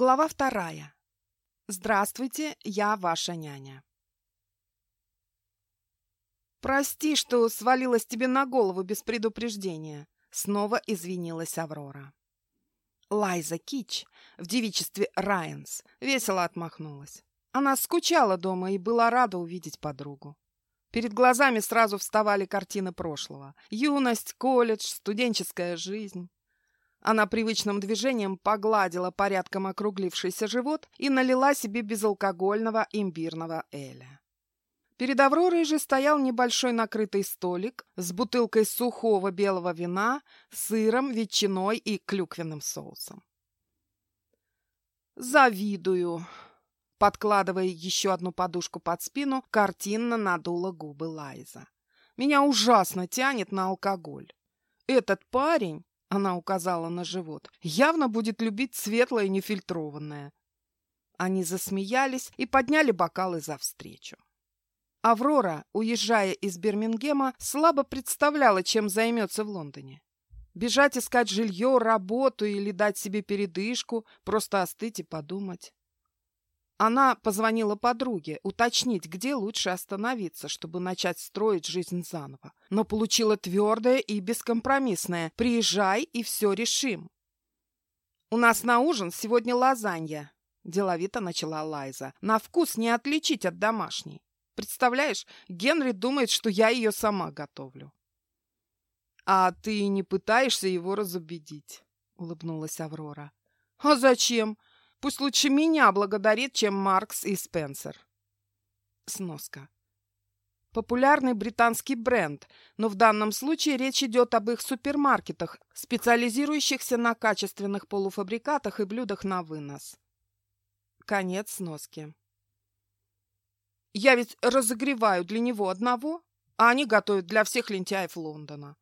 Глава вторая. Здравствуйте, я ваша няня. Прости, что свалилась тебе на голову без предупреждения. Снова извинилась Аврора. Лайза Кич в девичестве Райанс весело отмахнулась. Она скучала дома и была рада увидеть подругу. Перед глазами сразу вставали картины прошлого. Юность, колледж, студенческая жизнь. Она привычным движением погладила порядком округлившийся живот и налила себе безалкогольного имбирного эля. Перед Авророй же стоял небольшой накрытый столик с бутылкой сухого белого вина, сыром, ветчиной и клюквенным соусом. «Завидую!» Подкладывая еще одну подушку под спину, картинно надула губы Лайза. «Меня ужасно тянет на алкоголь. Этот парень она указала на живот, явно будет любить светлое нефильтрованное. Они засмеялись и подняли бокалы за встречу. Аврора, уезжая из Бирмингема, слабо представляла, чем займется в Лондоне. Бежать искать жилье, работу или дать себе передышку, просто остыть и подумать. Она позвонила подруге, уточнить, где лучше остановиться, чтобы начать строить жизнь заново. Но получила твердое и бескомпромиссное «Приезжай, и все решим». «У нас на ужин сегодня лазанья», – деловито начала Лайза. «На вкус не отличить от домашней. Представляешь, Генри думает, что я ее сама готовлю». «А ты не пытаешься его разубедить?» – улыбнулась Аврора. «А зачем? Пусть лучше меня благодарит, чем Маркс и Спенсер. Сноска. Популярный британский бренд, но в данном случае речь идет об их супермаркетах, специализирующихся на качественных полуфабрикатах и блюдах на вынос. Конец сноски. Я ведь разогреваю для него одного, а они готовят для всех лентяев Лондона.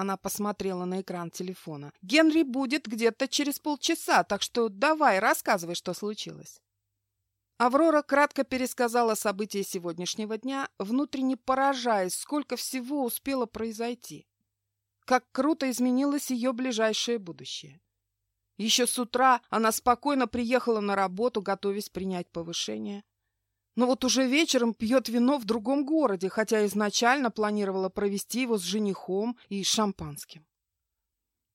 Она посмотрела на экран телефона. «Генри будет где-то через полчаса, так что давай, рассказывай, что случилось». Аврора кратко пересказала события сегодняшнего дня, внутренне поражаясь, сколько всего успело произойти. Как круто изменилось ее ближайшее будущее. Еще с утра она спокойно приехала на работу, готовясь принять повышение но вот уже вечером пьет вино в другом городе, хотя изначально планировала провести его с женихом и шампанским.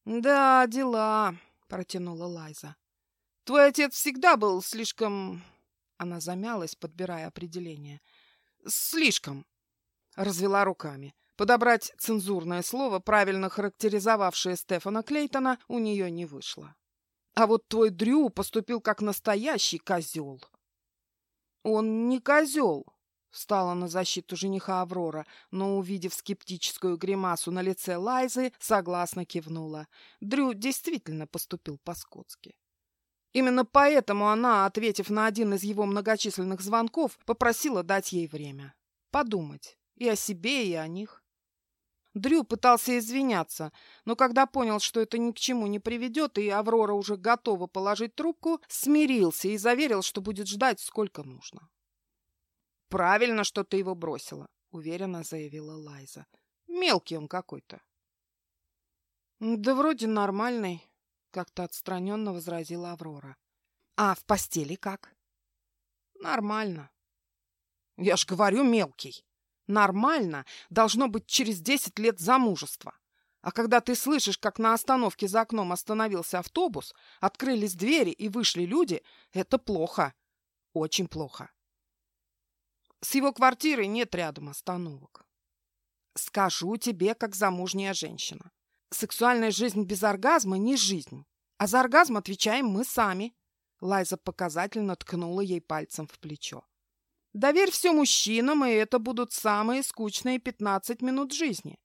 «Да, дела», — протянула Лайза. «Твой отец всегда был слишком...» Она замялась, подбирая определение. «Слишком», — развела руками. Подобрать цензурное слово, правильно характеризовавшее Стефана Клейтона, у нее не вышло. «А вот твой Дрю поступил как настоящий козел». «Он не козел!» — встала на защиту жениха Аврора, но, увидев скептическую гримасу на лице Лайзы, согласно кивнула. Дрю действительно поступил по-скотски. Именно поэтому она, ответив на один из его многочисленных звонков, попросила дать ей время. Подумать и о себе, и о них. Дрю пытался извиняться, но когда понял, что это ни к чему не приведет, и Аврора уже готова положить трубку, смирился и заверил, что будет ждать сколько нужно. «Правильно, что ты его бросила», — уверенно заявила Лайза. «Мелкий он какой-то». «Да вроде нормальный», — как-то отстраненно возразила Аврора. «А в постели как?» «Нормально». «Я ж говорю, мелкий», Нормально должно быть через 10 лет замужества. А когда ты слышишь, как на остановке за окном остановился автобус, открылись двери и вышли люди, это плохо. Очень плохо. С его квартирой нет рядом остановок. Скажу тебе, как замужняя женщина. Сексуальная жизнь без оргазма не жизнь. А за оргазм отвечаем мы сами. Лайза показательно ткнула ей пальцем в плечо. Доверь все мужчинам, и это будут самые скучные 15 минут жизни.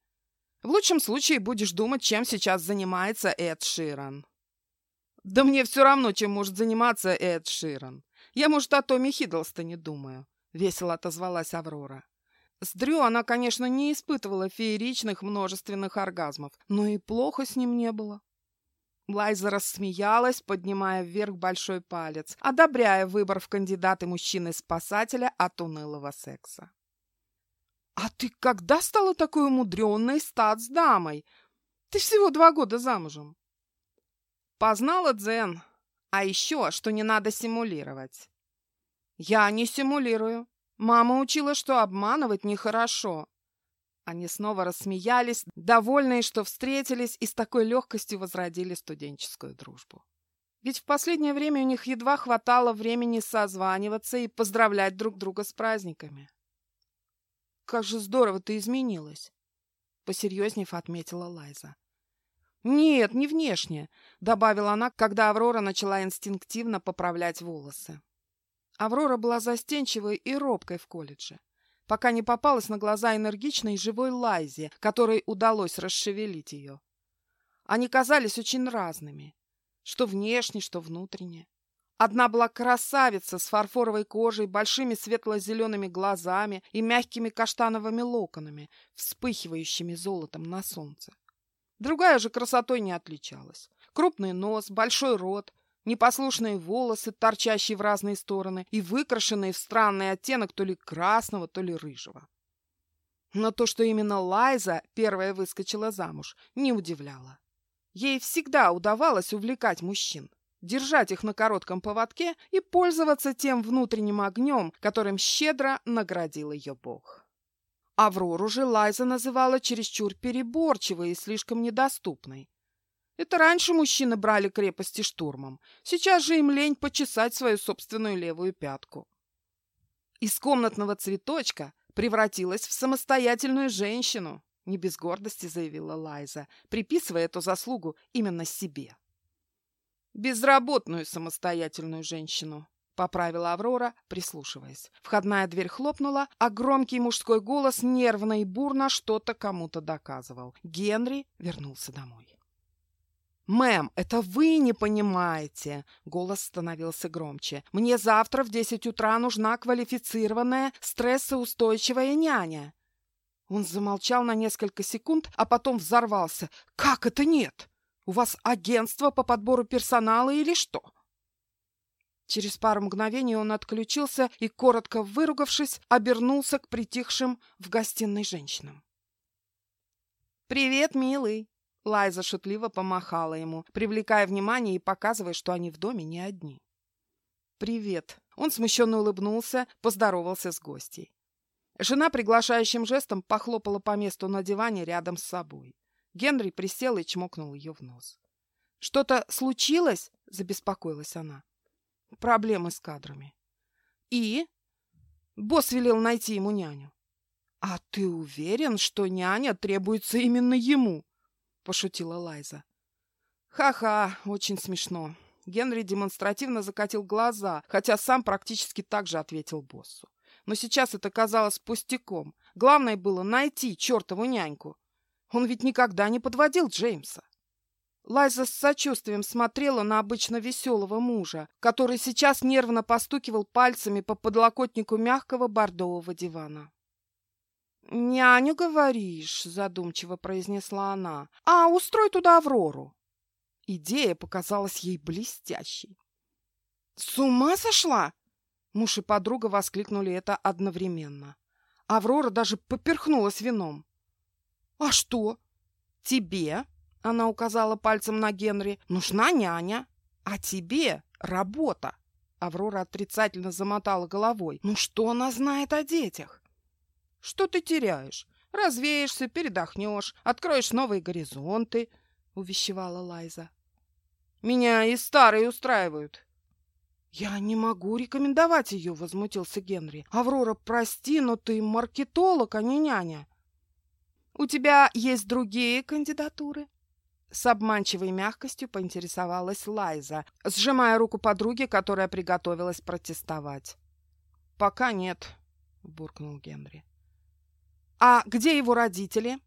В лучшем случае будешь думать, чем сейчас занимается Эд Ширан. Да мне все равно, чем может заниматься Эд Ширан. Я, может, о Томе Хиддлстоне думаю, — весело отозвалась Аврора. С Дрю она, конечно, не испытывала фееричных множественных оргазмов, но и плохо с ним не было. Лайза рассмеялась, поднимая вверх большой палец, одобряя выбор в кандидаты мужчины-спасателя от унылого секса. «А ты когда стала такой умудренной статс-дамой? Ты всего два года замужем». «Познала Дзен», А еще, что не надо симулировать. Я не симулирую. Мама учила, что обманывать нехорошо. Они снова рассмеялись, довольные, что встретились и с такой легкостью возродили студенческую дружбу. Ведь в последнее время у них едва хватало времени созваниваться и поздравлять друг друга с праздниками. «Как же здорово ты изменилась!» — посерьезнев отметила Лайза. «Нет, не внешне», — добавила она, когда Аврора начала инстинктивно поправлять волосы. Аврора была застенчивой и робкой в колледже, пока не попалась на глаза энергичной и живой Лайзе, которой удалось расшевелить ее. Они казались очень разными, что внешне, что внутренне. Одна была красавица с фарфоровой кожей, большими светло-зелеными глазами и мягкими каштановыми локонами, вспыхивающими золотом на солнце. Другая же красотой не отличалась. Крупный нос, большой рот, непослушные волосы, торчащие в разные стороны и выкрашенные в странный оттенок то ли красного, то ли рыжего. Но то, что именно Лайза первая выскочила замуж, не удивляло. Ей всегда удавалось увлекать мужчин, держать их на коротком поводке и пользоваться тем внутренним огнем, которым щедро наградил ее Бог. Аврору же Лайза называла чересчур переборчивой и слишком недоступной. Это раньше мужчины брали крепости штурмом, сейчас же им лень почесать свою собственную левую пятку. Из комнатного цветочка превратилась в самостоятельную женщину, не без гордости заявила Лайза, приписывая эту заслугу именно себе. Безработную самостоятельную женщину, поправила Аврора, прислушиваясь. Входная дверь хлопнула, а громкий мужской голос нервно и бурно что-то кому-то доказывал. Генри вернулся домой. «Мэм, это вы не понимаете!» Голос становился громче. «Мне завтра в десять утра нужна квалифицированная стрессоустойчивая няня. Он замолчал на несколько секунд, а потом взорвался. «Как это нет? У вас агентство по подбору персонала или что?» Через пару мгновений он отключился и, коротко выругавшись, обернулся к притихшим в гостиной женщинам. «Привет, милый!» Лайза шутливо помахала ему, привлекая внимание и показывая, что они в доме не одни. «Привет!» Он смущенно улыбнулся, поздоровался с гостей. Жена приглашающим жестом похлопала по месту на диване рядом с собой. Генри присел и чмокнул ее в нос. «Что-то случилось?» — забеспокоилась она. «Проблемы с кадрами». «И?» Босс велел найти ему няню. «А ты уверен, что няня требуется именно ему?» — пошутила Лайза. «Ха-ха, очень смешно». Генри демонстративно закатил глаза, хотя сам практически так же ответил боссу но сейчас это казалось пустяком. Главное было найти чертову няньку. Он ведь никогда не подводил Джеймса. Лайза с сочувствием смотрела на обычно веселого мужа, который сейчас нервно постукивал пальцами по подлокотнику мягкого бордового дивана. «Няню, говоришь?» — задумчиво произнесла она. «А устрой туда Аврору». Идея показалась ей блестящей. «С ума сошла?» Муж и подруга воскликнули это одновременно. Аврора даже поперхнулась вином. «А что?» «Тебе?» — она указала пальцем на Генри. «Нужна няня. А тебе работа». Аврора отрицательно замотала головой. «Ну что она знает о детях?» «Что ты теряешь? Развеешься, передохнешь, откроешь новые горизонты», — увещевала Лайза. «Меня и старые устраивают. «Я не могу рекомендовать ее», — возмутился Генри. «Аврора, прости, но ты маркетолог, а не няня». «У тебя есть другие кандидатуры?» С обманчивой мягкостью поинтересовалась Лайза, сжимая руку подруги, которая приготовилась протестовать. «Пока нет», — буркнул Генри. «А где его родители?»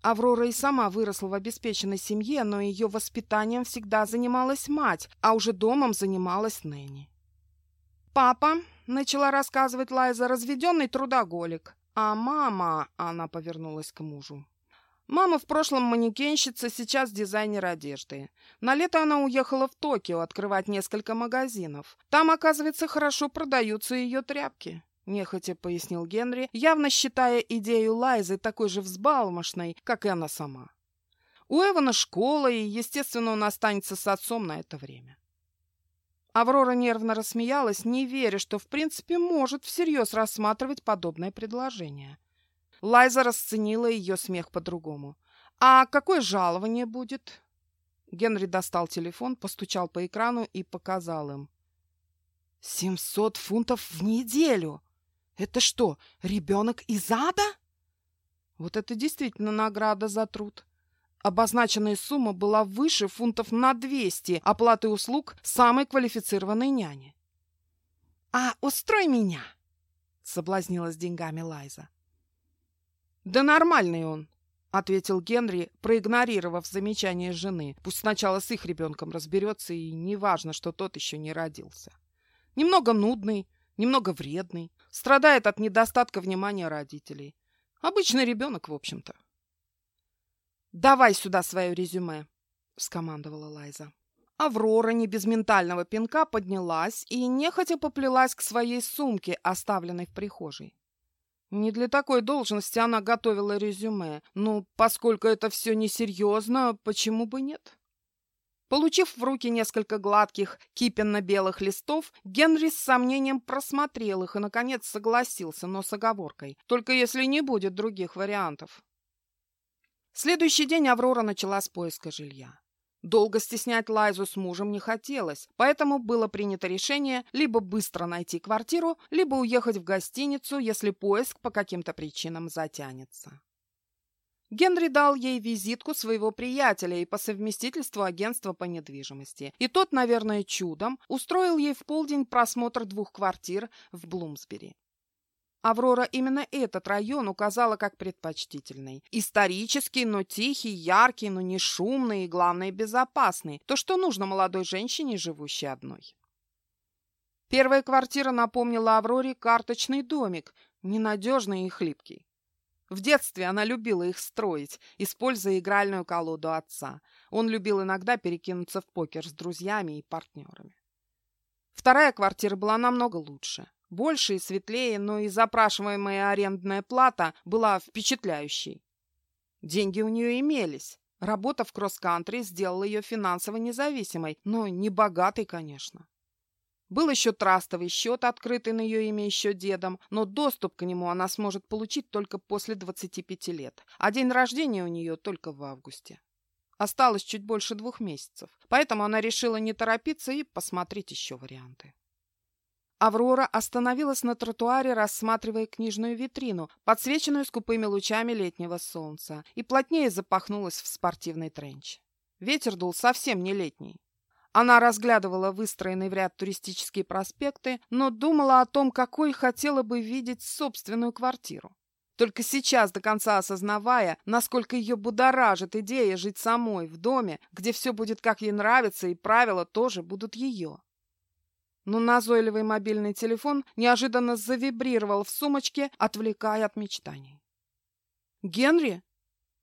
Аврора и сама выросла в обеспеченной семье, но ее воспитанием всегда занималась мать, а уже домом занималась Нэнни. «Папа», — начала рассказывать Лайза, — разведенный трудоголик. А мама, — она повернулась к мужу. Мама в прошлом манекенщица, сейчас дизайнер одежды. На лето она уехала в Токио открывать несколько магазинов. Там, оказывается, хорошо продаются ее тряпки. — нехотя пояснил Генри, явно считая идею Лайзы такой же взбалмошной, как и она сама. У Эвана школа, и, естественно, он останется с отцом на это время. Аврора нервно рассмеялась, не веря, что в принципе может всерьез рассматривать подобное предложение. Лайза расценила ее смех по-другому. «А какое жалование будет?» Генри достал телефон, постучал по экрану и показал им. «Семьсот фунтов в неделю! Это что, ребенок из ада?» Вот это действительно награда за труд. Обозначенная сумма была выше фунтов на 200 оплаты услуг самой квалифицированной няни. «А устрой меня!» — соблазнилась деньгами Лайза. «Да нормальный он», — ответил Генри, проигнорировав замечание жены. Пусть сначала с их ребенком разберется, и неважно, что тот еще не родился. Немного нудный, немного вредный, страдает от недостатка внимания родителей. Обычный ребенок, в общем-то. «Давай сюда свое резюме», — скомандовала Лайза. Аврора не без ментального пинка поднялась и нехотя поплелась к своей сумке, оставленной в прихожей. Не для такой должности она готовила резюме, но поскольку это все несерьезно, почему бы нет? Получив в руки несколько гладких, кипенно-белых листов, Генри с сомнением просмотрел их и, наконец, согласился, но с оговоркой. Только если не будет других вариантов. Следующий день Аврора начала с поиска жилья. Долго стеснять Лайзу с мужем не хотелось, поэтому было принято решение либо быстро найти квартиру, либо уехать в гостиницу, если поиск по каким-то причинам затянется. Генри дал ей визитку своего приятеля и по совместительству агентства по недвижимости. И тот, наверное, чудом устроил ей в полдень просмотр двух квартир в Блумсбери. Аврора именно этот район указала как предпочтительный. Исторический, но тихий, яркий, но не шумный и, главное, безопасный. То, что нужно молодой женщине, живущей одной. Первая квартира напомнила Авроре карточный домик, ненадежный и хлипкий. В детстве она любила их строить, используя игральную колоду отца. Он любил иногда перекинуться в покер с друзьями и партнерами. Вторая квартира была намного лучше. Больше и светлее, но и запрашиваемая арендная плата была впечатляющей. Деньги у нее имелись. Работа в кросс-кантри сделала ее финансово независимой, но не богатой, конечно. Был еще трастовый счет, открытый на ее имя еще дедом, но доступ к нему она сможет получить только после 25 лет, а день рождения у нее только в августе. Осталось чуть больше двух месяцев, поэтому она решила не торопиться и посмотреть еще варианты. Аврора остановилась на тротуаре, рассматривая книжную витрину, подсвеченную скупыми лучами летнего солнца, и плотнее запахнулась в спортивный тренч. Ветер дул совсем не летний. Она разглядывала выстроенные в ряд туристические проспекты, но думала о том, какой хотела бы видеть собственную квартиру. Только сейчас, до конца осознавая, насколько ее будоражит идея жить самой в доме, где все будет как ей нравится, и правила тоже будут ее. Но назойливый мобильный телефон неожиданно завибрировал в сумочке, отвлекая от мечтаний. «Генри?»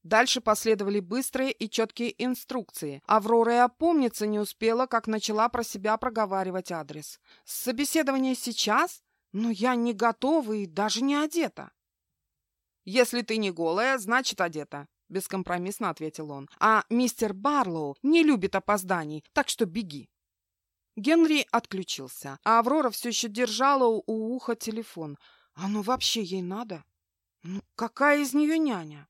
Дальше последовали быстрые и четкие инструкции. Аврора и опомниться не успела, как начала про себя проговаривать адрес. «Собеседование сейчас? Но я не готова и даже не одета». «Если ты не голая, значит одета», — бескомпромиссно ответил он. «А мистер Барлоу не любит опозданий, так что беги». Генри отключился, а Аврора все еще держала у уха телефон. «Оно вообще ей надо? Ну, какая из нее няня?»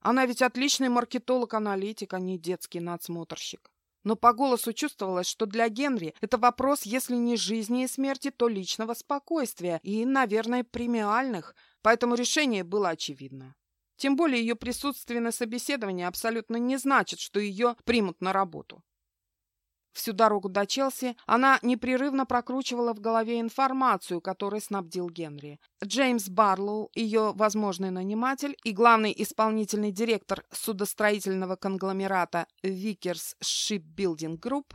Она ведь отличный маркетолог-аналитик, а не детский надсмотрщик. Но по голосу чувствовалось, что для Генри это вопрос, если не жизни и смерти, то личного спокойствия и, наверное, премиальных, поэтому решение было очевидно. Тем более ее присутствие на собеседовании абсолютно не значит, что ее примут на работу. Всю дорогу до Челси она непрерывно прокручивала в голове информацию, которой снабдил Генри. Джеймс Барлоу, ее возможный наниматель и главный исполнительный директор судостроительного конгломерата Vickers Shipbuilding Group,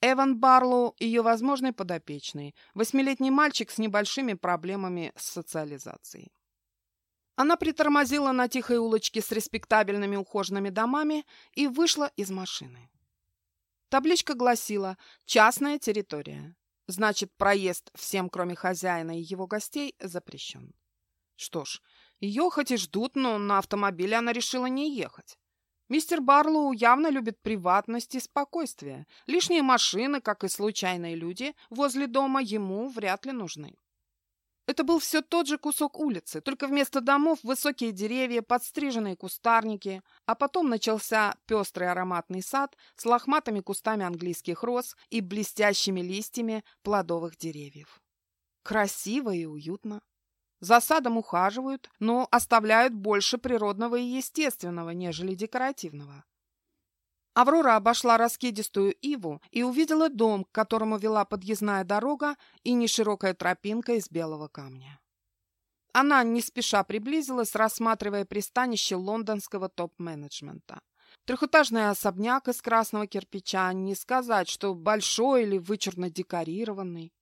Эван Барлоу, ее возможный подопечный, восьмилетний мальчик с небольшими проблемами с социализацией. Она притормозила на тихой улочке с респектабельными ухоженными домами и вышла из машины. Табличка гласила «Частная территория». Значит, проезд всем, кроме хозяина и его гостей, запрещен. Что ж, ее хоть и ждут, но на автомобиле она решила не ехать. Мистер Барлоу явно любит приватность и спокойствие. Лишние машины, как и случайные люди, возле дома ему вряд ли нужны. Это был все тот же кусок улицы, только вместо домов высокие деревья, подстриженные кустарники, а потом начался пестрый ароматный сад с лохматыми кустами английских роз и блестящими листьями плодовых деревьев. Красиво и уютно. За садом ухаживают, но оставляют больше природного и естественного, нежели декоративного. Аврора обошла раскидистую иву и увидела дом, к которому вела подъездная дорога и неширокая тропинка из белого камня. Она не спеша приблизилась, рассматривая пристанище лондонского топ-менеджмента. Трехэтажный особняк из красного кирпича, не сказать, что большой или вычурно декорированный.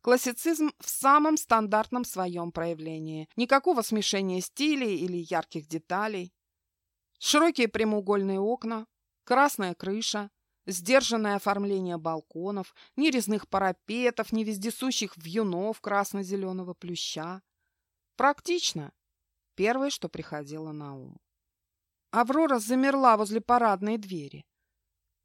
Классицизм в самом стандартном своем проявлении. Никакого смешения стилей или ярких деталей. Широкие прямоугольные окна, красная крыша, сдержанное оформление балконов, ни резных парапетов, ни вездесущих вьюнов красно-зеленого плюща. Практично. Первое, что приходило на ум. Аврора замерла возле парадной двери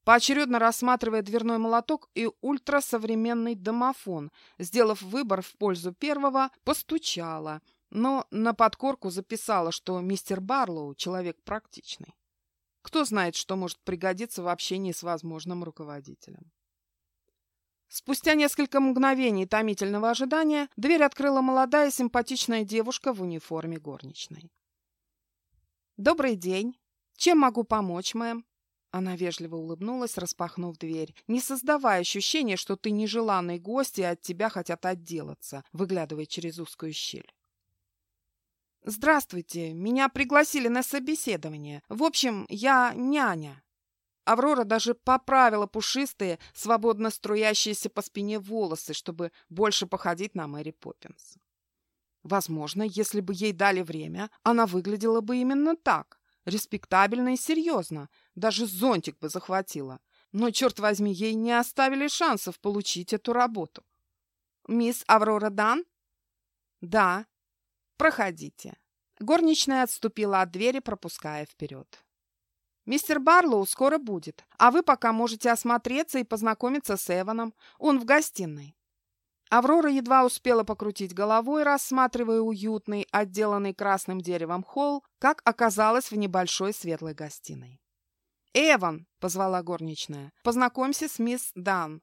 поочередно рассматривая дверной молоток и ультрасовременный домофон. Сделав выбор в пользу первого, постучала, но на подкорку записала, что мистер Барлоу – человек практичный. Кто знает, что может пригодиться в общении с возможным руководителем. Спустя несколько мгновений томительного ожидания дверь открыла молодая симпатичная девушка в униформе горничной. «Добрый день. Чем могу помочь, мэм?» Она вежливо улыбнулась, распахнув дверь, не создавая ощущения, что ты нежеланный гость и от тебя хотят отделаться, выглядывая через узкую щель. «Здравствуйте, меня пригласили на собеседование. В общем, я няня». Аврора даже поправила пушистые, свободно струящиеся по спине волосы, чтобы больше походить на Мэри Поппинс. Возможно, если бы ей дали время, она выглядела бы именно так, респектабельно и серьезно, даже зонтик бы захватила. Но, черт возьми, ей не оставили шансов получить эту работу. «Мисс Аврора Дан?» «Да. Проходите». Горничная отступила от двери, пропуская вперед. «Мистер Барлоу скоро будет, а вы пока можете осмотреться и познакомиться с Эваном. Он в гостиной». Аврора едва успела покрутить головой, рассматривая уютный, отделанный красным деревом холл, как оказалось в небольшой светлой гостиной. «Эван!» — позвала горничная. «Познакомься с мисс Дан».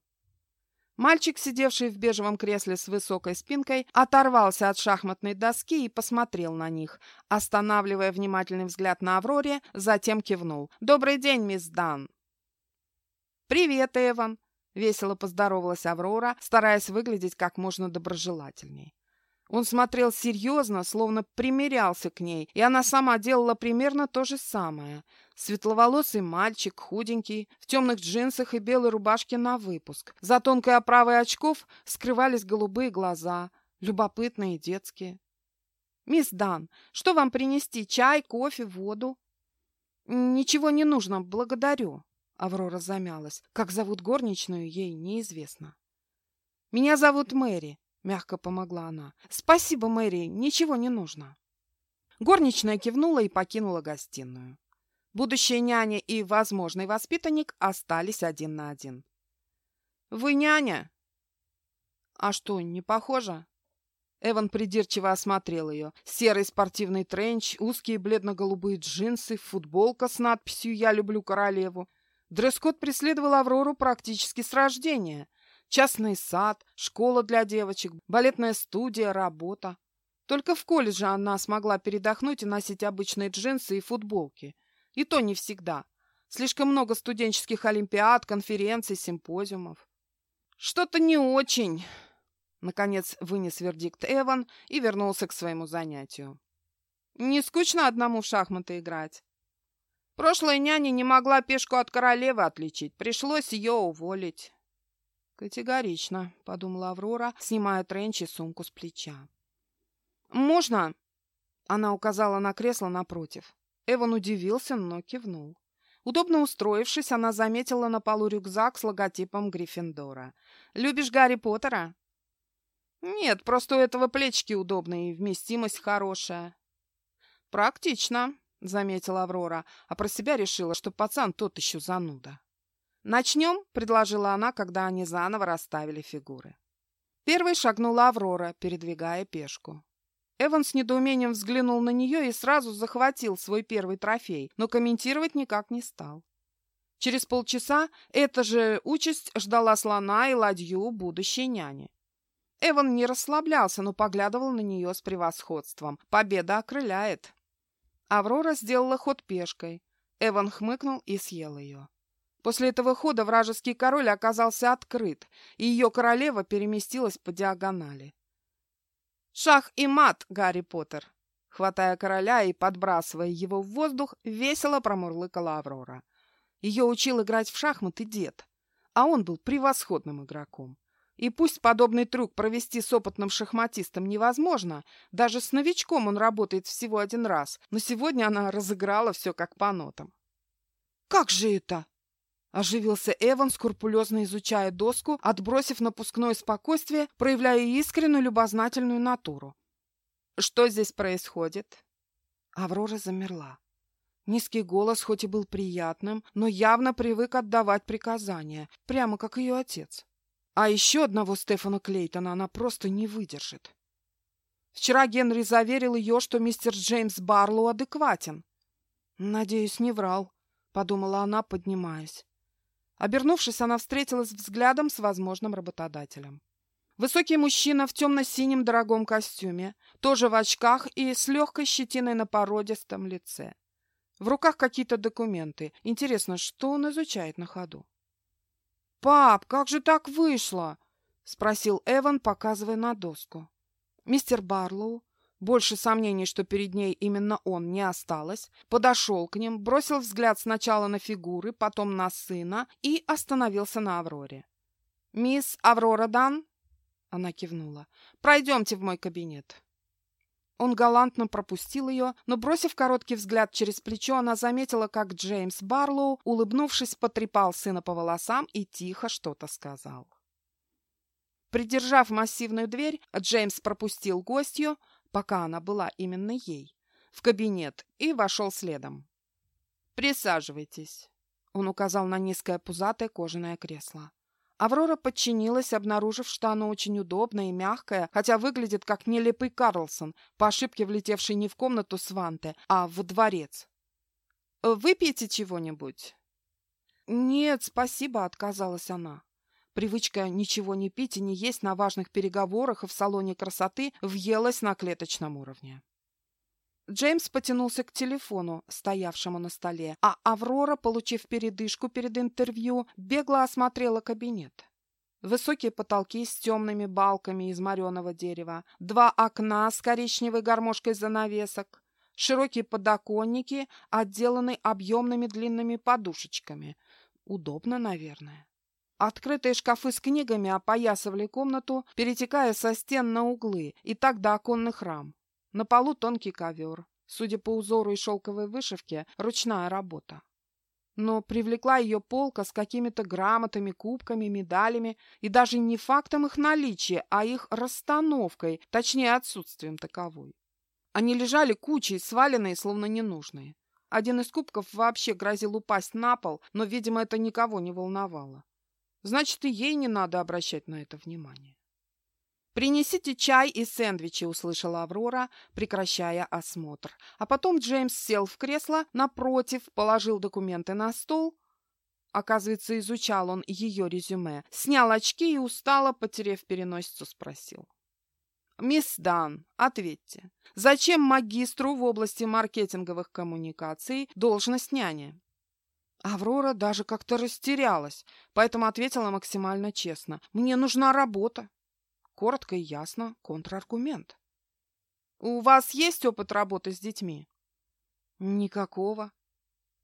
Мальчик, сидевший в бежевом кресле с высокой спинкой, оторвался от шахматной доски и посмотрел на них, останавливая внимательный взгляд на Авроре, затем кивнул. «Добрый день, мисс Дан!» «Привет, Эван!» — весело поздоровалась Аврора, стараясь выглядеть как можно доброжелательней. Он смотрел серьезно, словно примерялся к ней, и она сама делала примерно то же самое. Светловолосый мальчик, худенький, в темных джинсах и белой рубашке на выпуск. За тонкой оправой очков скрывались голубые глаза, любопытные детские. «Мисс Дан, что вам принести? Чай, кофе, воду?» «Ничего не нужно, благодарю». Аврора замялась. Как зовут горничную, ей неизвестно. «Меня зовут Мэри», — мягко помогла она. «Спасибо, Мэри, ничего не нужно». Горничная кивнула и покинула гостиную. Будущая няня и возможный воспитанник остались один на один. «Вы няня?» «А что, не похоже?» Эван придирчиво осмотрел ее. Серый спортивный тренч, узкие бледно-голубые джинсы, футболка с надписью «Я люблю королеву». Дресс-код преследовал Аврору практически с рождения. Частный сад, школа для девочек, балетная студия, работа. Только в колледже она смогла передохнуть и носить обычные джинсы и футболки. И то не всегда. Слишком много студенческих олимпиад, конференций, симпозиумов. Что-то не очень. Наконец вынес вердикт Эван и вернулся к своему занятию. Не скучно одному в шахматы играть? Прошлая няня не могла пешку от королевы отличить. Пришлось ее уволить. Категорично, подумала Аврора, снимая тренч и сумку с плеча. Можно? Она указала на кресло напротив. Эван удивился, но кивнул. Удобно устроившись, она заметила на полу рюкзак с логотипом Гриффиндора. «Любишь Гарри Поттера?» «Нет, просто у этого плечики удобные вместимость хорошая». «Практично», заметила Аврора, а про себя решила, что пацан тот еще зануда. «Начнем?» — предложила она, когда они заново расставили фигуры. Первой шагнула Аврора, передвигая пешку. Эван с недоумением взглянул на нее и сразу захватил свой первый трофей, но комментировать никак не стал. Через полчаса эта же участь ждала слона и ладью будущей няни. Эван не расслаблялся, но поглядывал на нее с превосходством. Победа окрыляет. Аврора сделала ход пешкой. Эван хмыкнул и съел ее. После этого хода вражеский король оказался открыт, и ее королева переместилась по диагонали. «Шах и мат, Гарри Поттер!» Хватая короля и подбрасывая его в воздух, весело промурлыкала Аврора. Ее учил играть в шахматы дед, а он был превосходным игроком. И пусть подобный трюк провести с опытным шахматистом невозможно, даже с новичком он работает всего один раз, но сегодня она разыграла все как по нотам. «Как же это?» Оживился Эван, скрупулезно изучая доску, отбросив напускное спокойствие, проявляя искреннюю любознательную натуру. «Что здесь происходит?» Аврора замерла. Низкий голос хоть и был приятным, но явно привык отдавать приказания, прямо как ее отец. А еще одного Стефана Клейтона она просто не выдержит. Вчера Генри заверил ее, что мистер Джеймс Барлоу адекватен. «Надеюсь, не врал», — подумала она, поднимаясь. Обернувшись, она встретилась взглядом с возможным работодателем. Высокий мужчина в темно-синем дорогом костюме, тоже в очках и с легкой щетиной на породистом лице. В руках какие-то документы. Интересно, что он изучает на ходу? «Пап, как же так вышло?» — спросил Эван, показывая на доску. Мистер Барлоу больше сомнений, что перед ней именно он, не осталось. Подошел к ним, бросил взгляд сначала на фигуры, потом на сына и остановился на Авроре. «Мисс Аврора Дан?» Она кивнула. «Пройдемте в мой кабинет». Он галантно пропустил ее, но, бросив короткий взгляд через плечо, она заметила, как Джеймс Барлоу, улыбнувшись, потрепал сына по волосам и тихо что-то сказал. Придержав массивную дверь, Джеймс пропустил гостью, пока она была именно ей, в кабинет и вошел следом. «Присаживайтесь», — он указал на низкое пузатое кожаное кресло. Аврора подчинилась, обнаружив, что оно очень удобное и мягкое, хотя выглядит как нелепый Карлсон, по ошибке влетевший не в комнату Сванте, а в дворец. «Выпьете чего-нибудь?» «Нет, спасибо», — отказалась она. Привычка ничего не пить и не есть на важных переговорах и в салоне красоты въелась на клеточном уровне. Джеймс потянулся к телефону, стоявшему на столе, а Аврора, получив передышку перед интервью, бегло осмотрела кабинет. Высокие потолки с темными балками из мореного дерева, два окна с коричневой гармошкой занавесок, широкие подоконники, отделанные объемными длинными подушечками. Удобно, наверное. Открытые шкафы с книгами опоясывали комнату, перетекая со стен на углы и так до оконных рам. На полу тонкий ковер. Судя по узору и шелковой вышивке, ручная работа. Но привлекла ее полка с какими-то грамотами, кубками, медалями и даже не фактом их наличия, а их расстановкой, точнее отсутствием таковой. Они лежали кучей, сваленные, словно ненужные. Один из кубков вообще грозил упасть на пол, но, видимо, это никого не волновало. Значит, и ей не надо обращать на это внимание. «Принесите чай и сэндвичи», — услышала Аврора, прекращая осмотр. А потом Джеймс сел в кресло напротив, положил документы на стол. Оказывается, изучал он ее резюме, снял очки и устало, потеряв переносицу, спросил. «Мисс Дан, ответьте, зачем магистру в области маркетинговых коммуникаций должность няни?» Аврора даже как-то растерялась, поэтому ответила максимально честно. «Мне нужна работа». Коротко и ясно контраргумент. «У вас есть опыт работы с детьми?» «Никакого».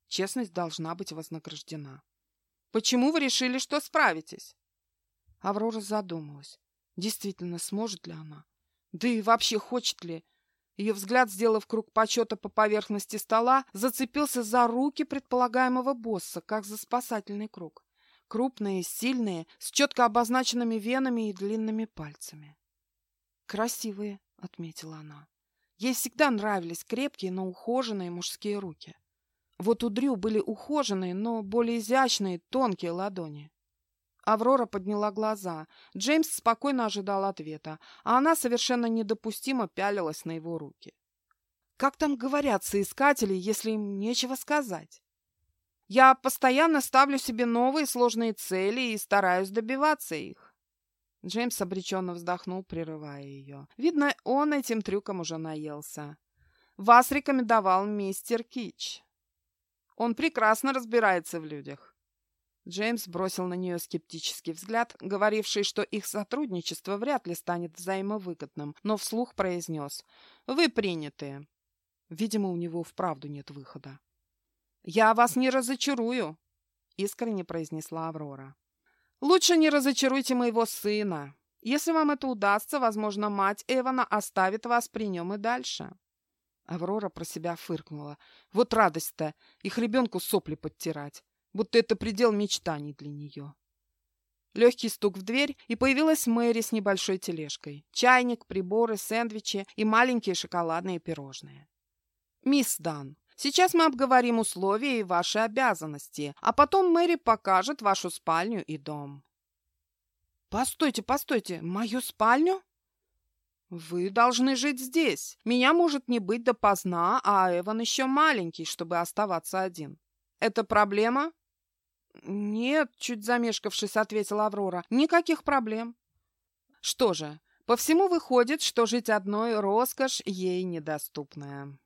Честность должна быть вознаграждена. «Почему вы решили, что справитесь?» Аврора задумалась. Действительно, сможет ли она? Да и вообще хочет ли? Ее взгляд, сделав круг почета по поверхности стола, зацепился за руки предполагаемого босса, как за спасательный круг. Крупные, сильные, с четко обозначенными венами и длинными пальцами. «Красивые», — отметила она. Ей всегда нравились крепкие, но ухоженные мужские руки. Вот у Дрю были ухоженные, но более изящные, тонкие ладони. Аврора подняла глаза. Джеймс спокойно ожидал ответа, а она совершенно недопустимо пялилась на его руки. Как там говорят соискатели, если им нечего сказать? Я постоянно ставлю себе новые сложные цели и стараюсь добиваться их. Джеймс обреченно вздохнул, прерывая ее. Видно, он этим трюком уже наелся. Вас рекомендовал мистер Кич. Он прекрасно разбирается в людях. Джеймс бросил на нее скептический взгляд, говоривший, что их сотрудничество вряд ли станет взаимовыгодным, но вслух произнес «Вы приняты». Видимо, у него вправду нет выхода. «Я вас не разочарую», — искренне произнесла Аврора. «Лучше не разочаруйте моего сына. Если вам это удастся, возможно, мать Эвана оставит вас при нем и дальше». Аврора про себя фыркнула. Вот радость-то, их ребенку сопли подтирать, будто это предел мечтаний для нее. Легкий стук в дверь, и появилась Мэри с небольшой тележкой. Чайник, приборы, сэндвичи и маленькие шоколадные пирожные. «Мисс Дан, сейчас мы обговорим условия и ваши обязанности, а потом Мэри покажет вашу спальню и дом». «Постойте, постойте, мою спальню?» «Вы должны жить здесь. Меня может не быть допоздна, а Эван еще маленький, чтобы оставаться один. Это проблема?» «Нет», — чуть замешкавшись, ответила Аврора, — «никаких проблем». «Что же, по всему выходит, что жить одной роскошь ей недоступная».